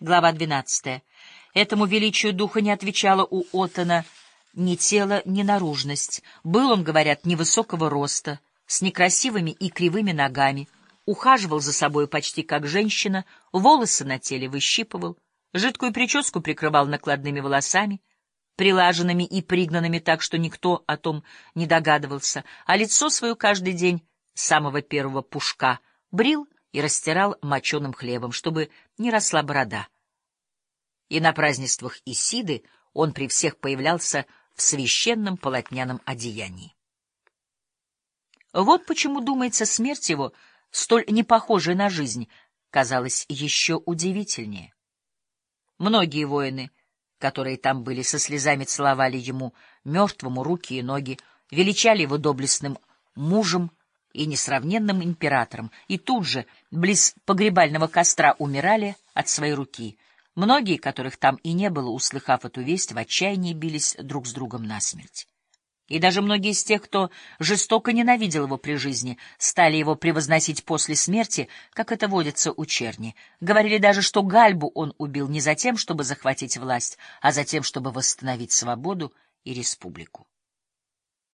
Глава 12. Этому величию духа не отвечало у Оттона ни тело, ни наружность. Был он, говорят, невысокого роста, с некрасивыми и кривыми ногами, ухаживал за собой почти как женщина, волосы на теле выщипывал, жидкую прическу прикрывал накладными волосами, прилаженными и пригнанными так, что никто о том не догадывался, а лицо свое каждый день самого первого пушка брил и растирал моченым хлебом, чтобы не росла борода. И на празднествах Исиды он при всех появлялся в священном полотняном одеянии. Вот почему, думается, смерть его, столь не похожая на жизнь, казалась еще удивительнее. Многие воины, которые там были, со слезами целовали ему, мертвому, руки и ноги, величали его доблестным мужем, и несравненным императором, и тут же, близ погребального костра, умирали от своей руки. Многие, которых там и не было, услыхав эту весть, в отчаянии бились друг с другом насмерть. И даже многие из тех, кто жестоко ненавидел его при жизни, стали его превозносить после смерти, как это водится у черни. Говорили даже, что Гальбу он убил не за тем, чтобы захватить власть, а за тем, чтобы восстановить свободу и республику.